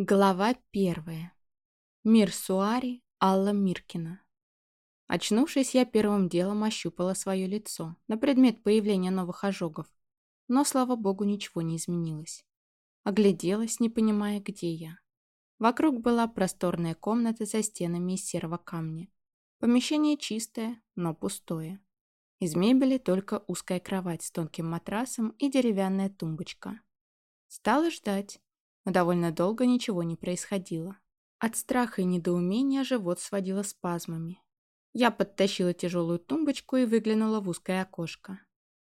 Глава первая. Мир Суари, Алла Миркина. Очнувшись, я первым делом ощупала свое лицо на предмет появления новых ожогов. Но, слава богу, ничего не изменилось. Огляделась, не понимая, где я. Вокруг была просторная комната со стенами из серого камня. Помещение чистое, но пустое. Из мебели только узкая кровать с тонким матрасом и деревянная тумбочка. Стала ждать но довольно долго ничего не происходило. От страха и недоумения живот сводило спазмами. Я подтащила тяжелую тумбочку и выглянула в узкое окошко.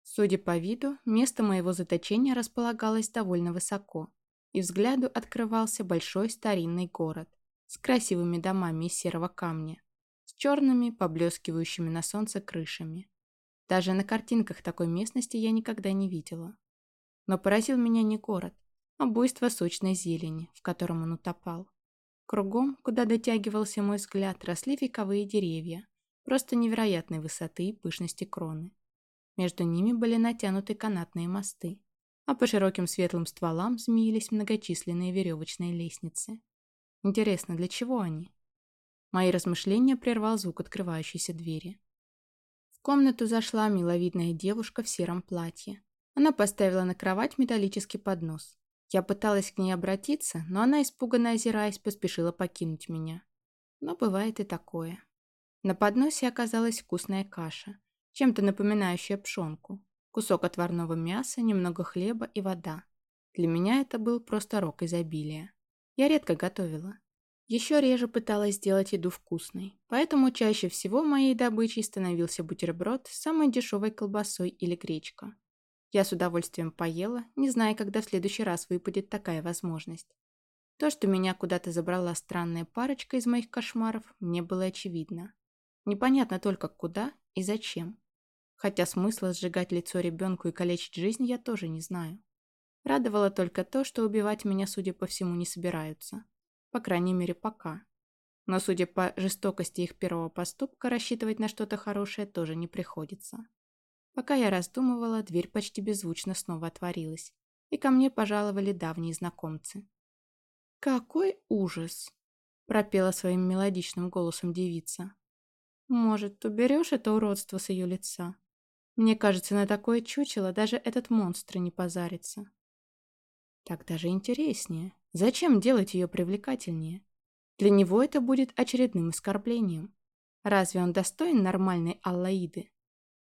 Судя по виду, место моего заточения располагалось довольно высоко, и взгляду открывался большой старинный город с красивыми домами из серого камня, с черными, поблескивающими на солнце крышами. Даже на картинках такой местности я никогда не видела. Но поразил меня не город, Обойство сочной зелени, в котором он утопал. Кругом, куда дотягивался мой взгляд, росли вековые деревья, просто невероятной высоты и пышности кроны. Между ними были натянуты канатные мосты, а по широким светлым стволам змеились многочисленные веревочные лестницы. Интересно, для чего они? Мои размышления прервал звук открывающейся двери. В комнату зашла миловидная девушка в сером платье. Она поставила на кровать металлический поднос. Я пыталась к ней обратиться, но она, испуганно озираясь, поспешила покинуть меня. Но бывает и такое. На подносе оказалась вкусная каша, чем-то напоминающая пшенку, кусок отварного мяса, немного хлеба и вода. Для меня это был просто рок изобилия. Я редко готовила. Еще реже пыталась сделать еду вкусной, поэтому чаще всего моей добычей становился бутерброд с самой дешевой колбасой или гречка. Я с удовольствием поела, не зная, когда в следующий раз выпадет такая возможность. То, что меня куда-то забрала странная парочка из моих кошмаров, мне было очевидно. Непонятно только куда и зачем. Хотя смысла сжигать лицо ребенку и калечить жизнь я тоже не знаю. Радовало только то, что убивать меня, судя по всему, не собираются. По крайней мере, пока. Но, судя по жестокости их первого поступка, рассчитывать на что-то хорошее тоже не приходится. Пока я раздумывала, дверь почти беззвучно снова отворилась, и ко мне пожаловали давние знакомцы. «Какой ужас!» – пропела своим мелодичным голосом девица. «Может, уберешь это уродство с ее лица? Мне кажется, на такое чучело даже этот монстр не позарится». Так даже интереснее. Зачем делать ее привлекательнее? Для него это будет очередным оскорблением. Разве он достоин нормальной Аллаиды?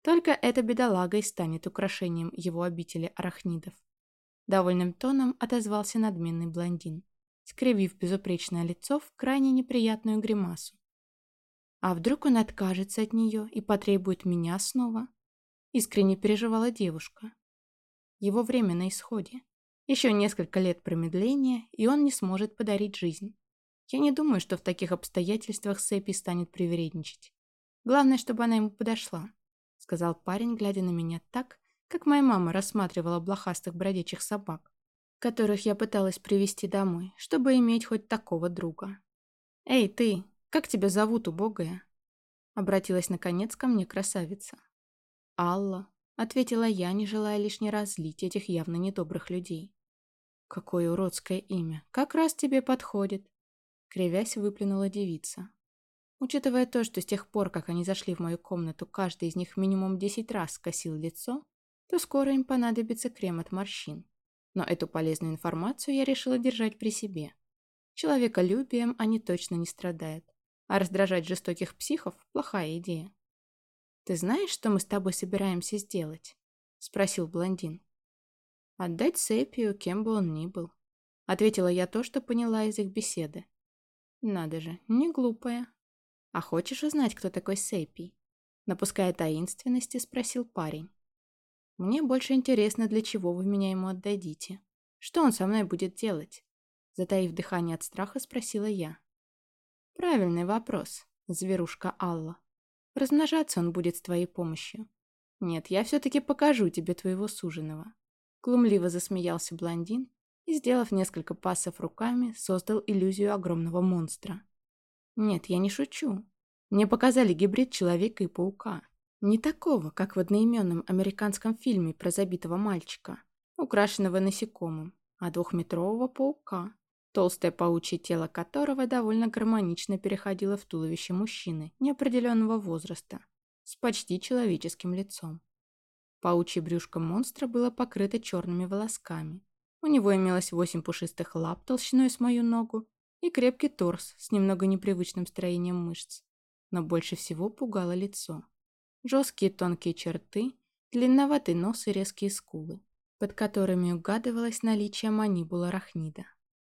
Только эта бедолага и станет украшением его обители арахнидов. Довольным тоном отозвался надменный блондин, скривив безупречное лицо в крайне неприятную гримасу. А вдруг он откажется от нее и потребует меня снова? Искренне переживала девушка. Его время на исходе. Еще несколько лет промедления, и он не сможет подарить жизнь. Я не думаю, что в таких обстоятельствах Сэппи станет привередничать. Главное, чтобы она ему подошла сказал парень, глядя на меня так, как моя мама рассматривала блохастых бродячих собак, которых я пыталась привести домой, чтобы иметь хоть такого друга. «Эй, ты, как тебя зовут, убогая?» Обратилась, наконец, ко мне красавица. «Алла», — ответила я, не желая лишний раз злить этих явно недобрых людей. «Какое уродское имя! Как раз тебе подходит!» Кривясь, выплюнула девица. Учитывая то, что с тех пор, как они зашли в мою комнату, каждый из них минимум 10 раз скосил лицо, то скоро им понадобится крем от морщин. Но эту полезную информацию я решила держать при себе. Человеколюбием они точно не страдают, а раздражать жестоких психов – плохая идея. «Ты знаешь, что мы с тобой собираемся сделать?» – спросил блондин. «Отдать Сепию, кем бы он ни был», – ответила я то, что поняла из их беседы. «Надо же, не глупая, «А хочешь узнать, кто такой Сейпи?» Напуская таинственности, спросил парень. «Мне больше интересно, для чего вы меня ему отдадите. Что он со мной будет делать?» Затаив дыхание от страха, спросила я. «Правильный вопрос, зверушка Алла. Размножаться он будет с твоей помощью. Нет, я все-таки покажу тебе твоего суженого». Глумливо засмеялся блондин и, сделав несколько пассов руками, создал иллюзию огромного монстра. Нет, я не шучу. Мне показали гибрид человека и паука. Не такого, как в одноименном американском фильме про забитого мальчика, украшенного насекомым, а двухметрового паука, толстое паучье тело которого довольно гармонично переходило в туловище мужчины неопределенного возраста с почти человеческим лицом. Паучье брюшко монстра было покрыто черными волосками. У него имелось восемь пушистых лап толщиной с мою ногу и крепкий торс с немного непривычным строением мышц. Но больше всего пугало лицо. Жесткие тонкие черты, длинноватый нос и резкие скулы, под которыми угадывалось наличие манибула рахнида.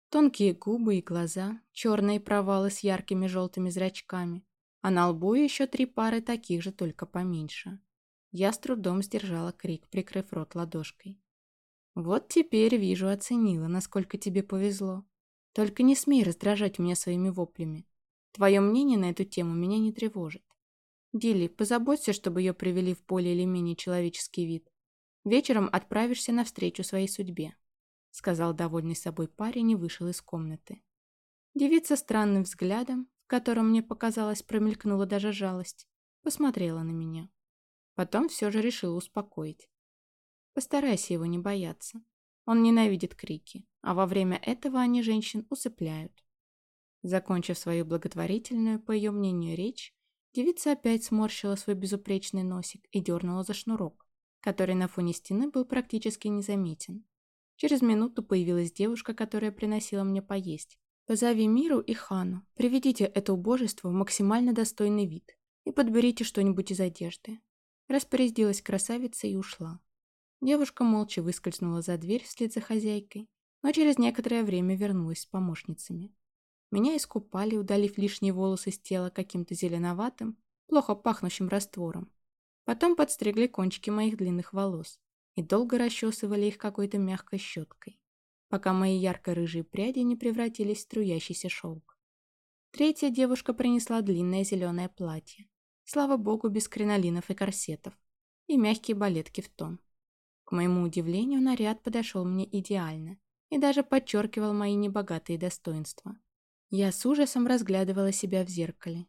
Тонкие губы и глаза, черные провалы с яркими желтыми зрачками, а на лбу еще три пары таких же, только поменьше. Я с трудом сдержала крик, прикрыв рот ладошкой. «Вот теперь, вижу, оценила, насколько тебе повезло. Только не смей раздражать меня своими воплями. Твое мнение на эту тему меня не тревожит. Дилли, позаботься, чтобы ее привели в более или менее человеческий вид. Вечером отправишься навстречу своей судьбе», — сказал довольный собой парень и вышел из комнаты. Девица странным взглядом, в котором мне показалось промелькнула даже жалость, посмотрела на меня. Потом все же решила успокоить. Постарайся его не бояться. Он ненавидит крики, а во время этого они женщин усыпляют. Закончив свою благотворительную, по ее мнению, речь, девица опять сморщила свой безупречный носик и дернула за шнурок, который на фоне стены был практически незаметен. Через минуту появилась девушка, которая приносила мне поесть. «Позови Миру и Хану, приведите это убожество в максимально достойный вид и подберите что-нибудь из одежды». Распорядилась красавица и ушла. Девушка молча выскользнула за дверь вслед за хозяйкой, но через некоторое время вернулась с помощницами. Меня искупали, удалив лишние волосы с тела каким-то зеленоватым, плохо пахнущим раствором. Потом подстригли кончики моих длинных волос и долго расчесывали их какой-то мягкой щеткой, пока мои ярко-рыжие пряди не превратились в струящийся шелк. Третья девушка принесла длинное зеленое платье, слава богу, без кринолинов и корсетов, и мягкие балетки в тон. К моему удивлению, наряд подошел мне идеально и даже подчеркивал мои небогатые достоинства. Я с ужасом разглядывала себя в зеркале.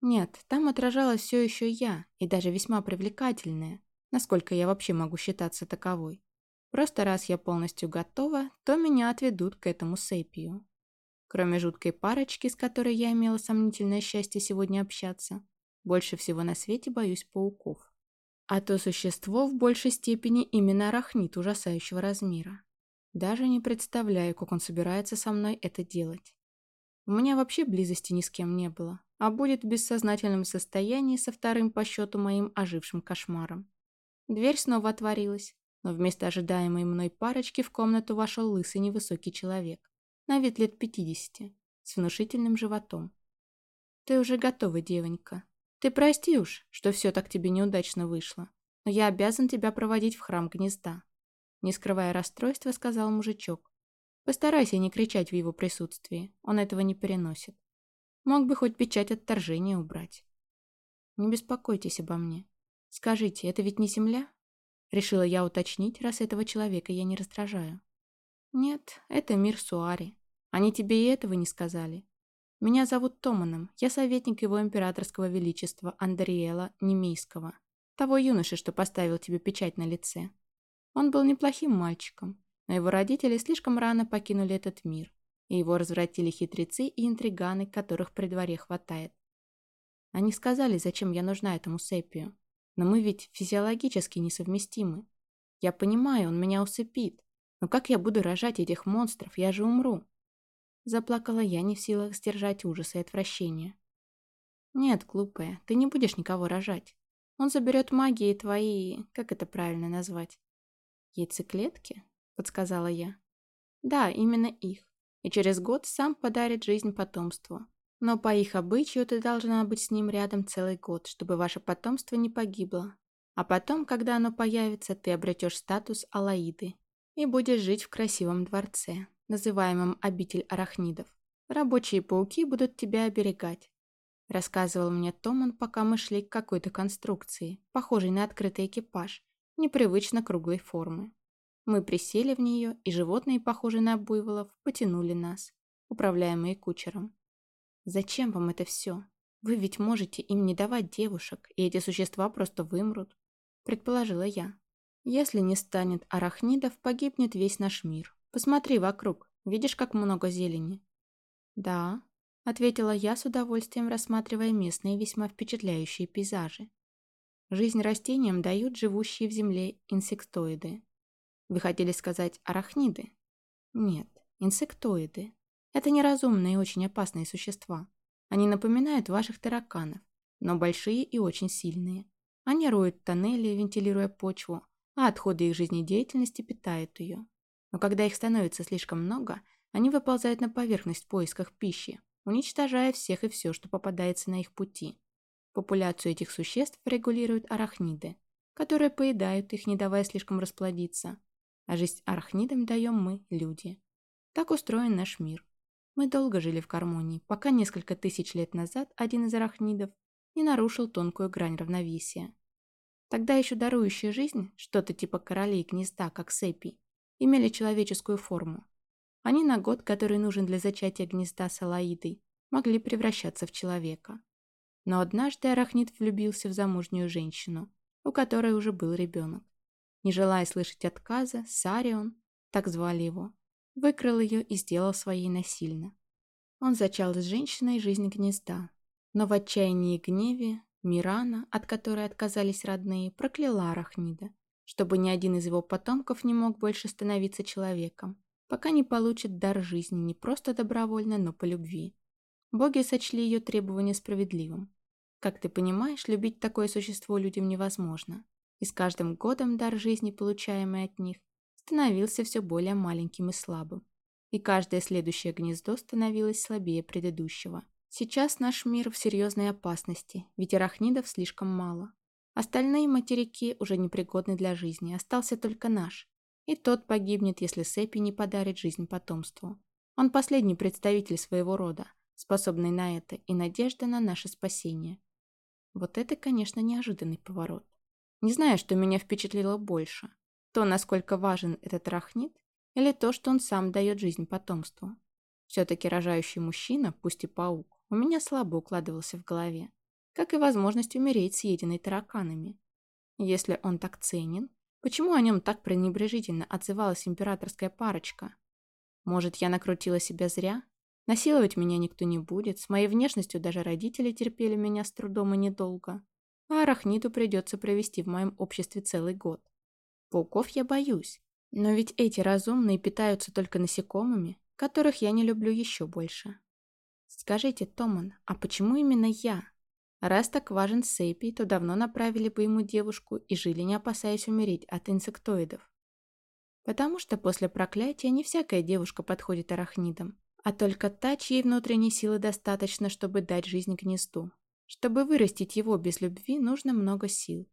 Нет, там отражалась все еще я, и даже весьма привлекательная, насколько я вообще могу считаться таковой. Просто раз я полностью готова, то меня отведут к этому сепию. Кроме жуткой парочки, с которой я имела сомнительное счастье сегодня общаться, больше всего на свете боюсь пауков. А то существо в большей степени именно арахнит ужасающего размера. Даже не представляю, как он собирается со мной это делать. У меня вообще близости ни с кем не было, а будет в бессознательном состоянии со вторым по счету моим ожившим кошмаром. Дверь снова отворилась, но вместо ожидаемой мной парочки в комнату вошел лысый невысокий человек, на вид лет пятидесяти, с внушительным животом. «Ты уже готова, девонька», ты прости уж, что все так тебе неудачно вышло, но я обязан тебя проводить в храм гнезда. Не скрывая расстройства, сказал мужичок. Постарайся не кричать в его присутствии, он этого не переносит. Мог бы хоть печать отторжения убрать. Не беспокойтесь обо мне. Скажите, это ведь не земля? Решила я уточнить, раз этого человека я не раздражаю. Нет, это мир Суари. Они тебе и этого не сказали. Меня зовут Томаном, я советник его императорского величества Андриэла Немейского, того юноши, что поставил тебе печать на лице. Он был неплохим мальчиком, но его родители слишком рано покинули этот мир, и его развратили хитрецы и интриганы, которых при дворе хватает. Они сказали, зачем я нужна этому Сепию, но мы ведь физиологически несовместимы. Я понимаю, он меня усыпит, но как я буду рожать этих монстров, я же умру. Заплакала я, не в силах сдержать ужас и отвращение. «Нет, глупая, ты не будешь никого рожать. Он заберет магии твои... как это правильно назвать?» «Яйцеклетки?» — подсказала я. «Да, именно их. И через год сам подарит жизнь потомству. Но по их обычаю ты должна быть с ним рядом целый год, чтобы ваше потомство не погибло. А потом, когда оно появится, ты обретешь статус Алаиды и будешь жить в красивом дворце, называемом «Обитель арахнидов». Рабочие пауки будут тебя оберегать. Рассказывал мне Томан, пока мы шли к какой-то конструкции, похожей на открытый экипаж, непривычно круглой формы. Мы присели в нее, и животные, похожие на буйволов, потянули нас, управляемые кучером. «Зачем вам это все? Вы ведь можете им не давать девушек, и эти существа просто вымрут», — предположила я. «Если не станет арахнидов, погибнет весь наш мир. Посмотри вокруг. Видишь, как много зелени?» «Да», — ответила я с удовольствием, рассматривая местные весьма впечатляющие пейзажи. Жизнь растениям дают живущие в земле инсектоиды. Вы хотели сказать арахниды? Нет, инсектоиды. Это неразумные и очень опасные существа. Они напоминают ваших тараканов, но большие и очень сильные. Они роют тоннели, вентилируя почву, а отходы их жизнедеятельности питают ее. Но когда их становится слишком много, они выползают на поверхность в поисках пищи, уничтожая всех и все, что попадается на их пути. Популяцию этих существ регулируют арахниды, которые поедают их, не давая слишком расплодиться. А жизнь арахнидам даем мы, люди. Так устроен наш мир. Мы долго жили в гармонии, пока несколько тысяч лет назад один из арахнидов не нарушил тонкую грань равновесия. Тогда еще дарующая жизнь, что-то типа королей гнезда, как сепи, имели человеческую форму. Они на год, который нужен для зачатия гнезда салаидой, могли превращаться в человека. Но однажды арахнид влюбился в замужнюю женщину, у которой уже был ребенок. Не желая слышать отказа, Сарион, так звали его, выкрал ее и сделал своей насильно. Он зачал с женщиной жизнь гнезда, но в отчаянии и гневе Мирана, от которой отказались родные, прокляла Арахнида, чтобы ни один из его потомков не мог больше становиться человеком, пока не получит дар жизни не просто добровольно, но по любви. Боги сочли ее требование справедливым. Как ты понимаешь, любить такое существо людям невозможно, и с каждым годом дар жизни, получаемый от них, становился все более маленьким и слабым, и каждое следующее гнездо становилось слабее предыдущего. Сейчас наш мир в серьезной опасности, ведь арахнидов слишком мало. Остальные материки уже непригодны для жизни, остался только наш. И тот погибнет, если Сепи не подарит жизнь потомству. Он последний представитель своего рода, способный на это, и надежда на наше спасение. Вот это, конечно, неожиданный поворот. Не знаю, что меня впечатлило больше. То, насколько важен этот рахнит, или то, что он сам дает жизнь потомству. Все-таки рожающий мужчина, пусть и паук, у меня слабо укладывался в голове, как и возможность умереть, съеденной тараканами. Если он так ценен, почему о нем так пренебрежительно отзывалась императорская парочка? Может, я накрутила себя зря? Насиловать меня никто не будет, с моей внешностью даже родители терпели меня с трудом и недолго. А арахниду придется провести в моем обществе целый год. Пауков я боюсь, но ведь эти разумные питаются только насекомыми, которых я не люблю еще больше. Скажите, Томан, а почему именно я? Раз так важен Сейпи, то давно направили бы ему девушку и жили, не опасаясь умереть от инсектоидов. Потому что после проклятия не всякая девушка подходит арахнидам, а только та, чьей внутренней силы достаточно, чтобы дать жизнь гнезду. Чтобы вырастить его без любви, нужно много сил.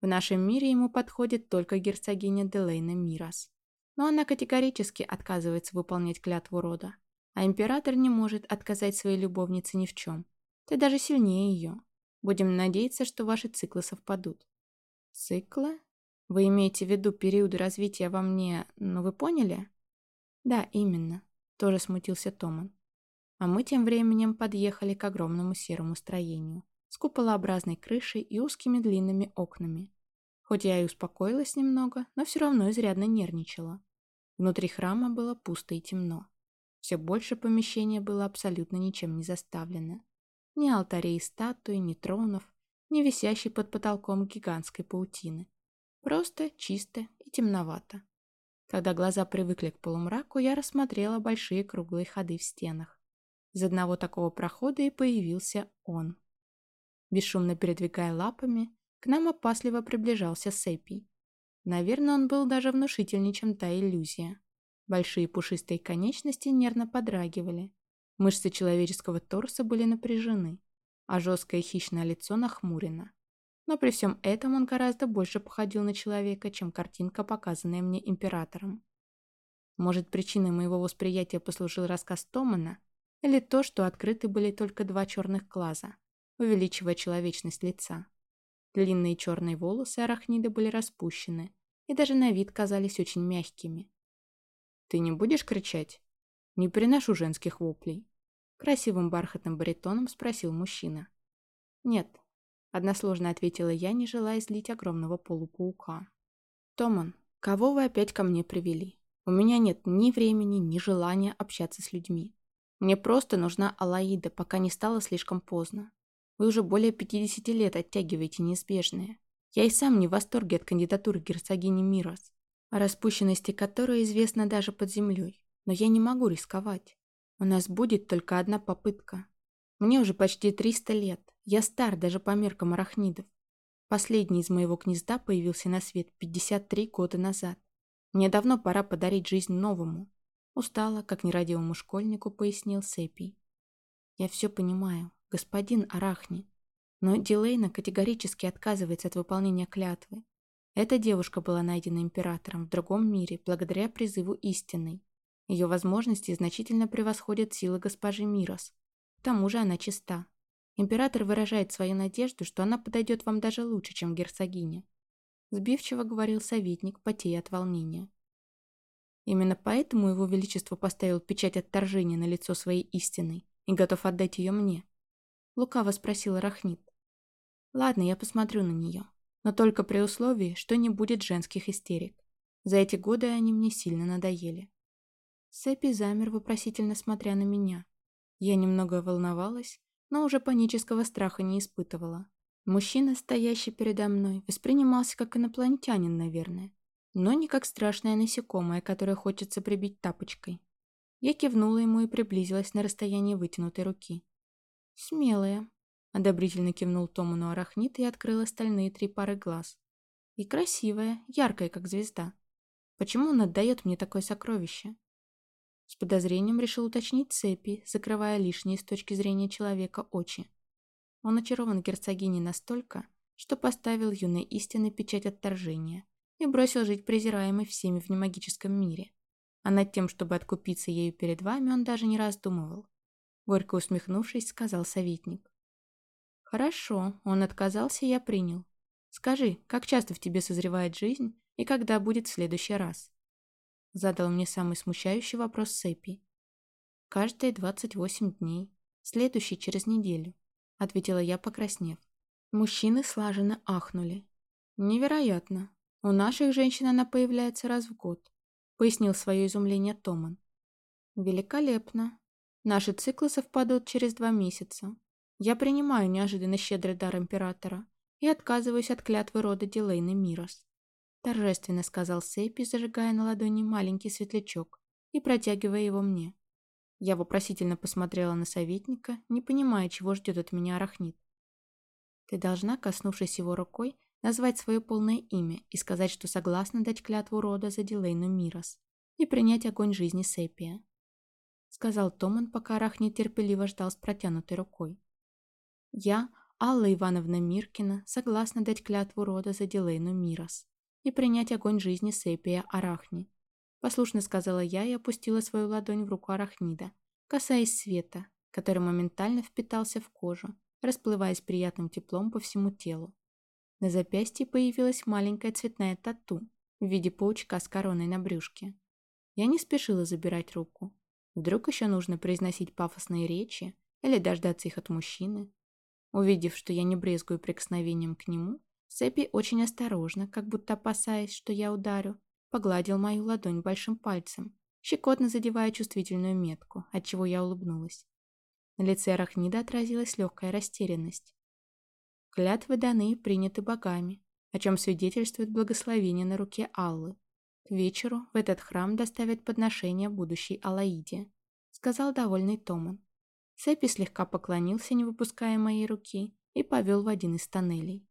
В нашем мире ему подходит только герцогиня Делейна Мирас. Но она категорически отказывается выполнять клятву рода. А император не может отказать своей любовнице ни в чем. Ты даже сильнее ее. Будем надеяться, что ваши циклы совпадут. Циклы? Вы имеете в виду периоды развития во мне, ну вы поняли? Да, именно. Тоже смутился Томан. А мы тем временем подъехали к огромному серому строению с куполообразной крышей и узкими длинными окнами. Хоть я и успокоилась немного, но все равно изрядно нервничала. Внутри храма было пусто и темно. Все больше помещения было абсолютно ничем не заставлено. Ни алтарей и статуи, ни тронов, ни висящей под потолком гигантской паутины. Просто, чисто и темновато. Когда глаза привыкли к полумраку, я рассмотрела большие круглые ходы в стенах. Из одного такого прохода и появился он. Бесшумно передвигая лапами, к нам опасливо приближался Сэппи. Наверное, он был даже внушительнее, чем та иллюзия. Большие пушистые конечности нервно подрагивали. Мышцы человеческого торса были напряжены, а жесткое хищное лицо нахмурено. Но при всем этом он гораздо больше походил на человека, чем картинка, показанная мне императором. Может, причиной моего восприятия послужил рассказ Томана, или то, что открыты были только два черных глаза, увеличивая человечность лица. Длинные черные волосы арахнида были распущены и даже на вид казались очень мягкими. «Ты не будешь кричать?» «Не приношу женских воплей», — красивым бархатным баритоном спросил мужчина. «Нет», — односложно ответила я, не желая злить огромного полупаука. «Томан, кого вы опять ко мне привели? У меня нет ни времени, ни желания общаться с людьми. Мне просто нужна Алаида, пока не стало слишком поздно. Вы уже более 50 лет оттягиваете неизбежное. Я и сам не в восторге от кандидатуры герцогини Мирос, о распущенности которой известно даже под землей. Но я не могу рисковать. У нас будет только одна попытка. Мне уже почти 300 лет. Я стар даже по меркам арахнидов. Последний из моего гнезда появился на свет 53 года назад. Мне давно пора подарить жизнь новому. Устала, как нерадивому школьнику, пояснил Сепий. Я все понимаю, господин Арахни. Но Дилейна категорически отказывается от выполнения клятвы. Эта девушка была найдена императором в другом мире благодаря призыву истинной. Ее возможности значительно превосходят силы госпожи Мирос. К тому же она чиста. Император выражает свою надежду, что она подойдет вам даже лучше, чем герцогиня. Сбивчиво говорил советник, потея от волнения. Именно поэтому его величество поставил печать отторжения на лицо своей истины и готов отдать ее мне. Лукаво спросила Рахнит. Ладно, я посмотрю на нее. Но только при условии, что не будет женских истерик. За эти годы они мне сильно надоели. Сэппи замер, вопросительно смотря на меня. Я немного волновалась, но уже панического страха не испытывала. Мужчина, стоящий передо мной, воспринимался как инопланетянин, наверное, но не как страшное насекомое, которое хочется прибить тапочкой. Я кивнула ему и приблизилась на расстоянии вытянутой руки. «Смелая», — одобрительно кивнул Томану арахнит и открыл остальные три пары глаз. «И красивая, яркая, как звезда. Почему он отдает мне такое сокровище?» С подозрением решил уточнить цепи, закрывая лишние с точки зрения человека очи. Он очарован герцогиней настолько, что поставил юной истины печать отторжения и бросил жить презираемой всеми в немагическом мире. А над тем, чтобы откупиться ею перед вами, он даже не раздумывал. Горько усмехнувшись, сказал советник. «Хорошо, он отказался, я принял. Скажи, как часто в тебе созревает жизнь и когда будет в следующий раз?» Задал мне самый смущающий вопрос Сэппи. «Каждые 28 дней, следующий через неделю ответила я, покраснев. Мужчины слаженно ахнули. «Невероятно. У наших женщин она появляется раз в год», пояснил свое изумление Томан. «Великолепно. Наши циклы совпадут через два месяца. Я принимаю неожиданно щедрый дар императора и отказываюсь от клятвы рода Дилейны Мирос», торжественно сказал Сейпи, зажигая на ладони маленький светлячок и протягивая его мне. Я вопросительно посмотрела на советника, не понимая, чего ждет от меня арахнит. Ты должна, коснувшись его рукой, назвать свое полное имя и сказать, что согласна дать клятву рода за Дилейну Мирос и принять огонь жизни Сепия. Сказал Томан, пока арахнит терпеливо ждал с протянутой рукой. Я, Алла Ивановна Миркина, согласна дать клятву рода за Дилейну Мирос и принять огонь жизни Сепия Арахни Послушно сказала я и опустила свою ладонь в руку арахнида, касаясь света, который моментально впитался в кожу, расплываясь приятным теплом по всему телу. На запястье появилась маленькая цветная тату в виде паучка с короной на брюшке. Я не спешила забирать руку. Вдруг еще нужно произносить пафосные речи или дождаться их от мужчины. Увидев, что я не брезгую прикосновением к нему, Сэппи очень осторожно, как будто опасаясь, что я ударю, погладил мою ладонь большим пальцем, щекотно задевая чувствительную метку, отчего я улыбнулась. На лице Арахнида отразилась легкая растерянность. Клятвы даны и приняты богами, о чем свидетельствует благословение на руке Аллы. К вечеру в этот храм доставят подношение будущей Алаиде, сказал довольный Томан. Сэппи слегка поклонился, не выпуская моей руки, и повел в один из тоннелей.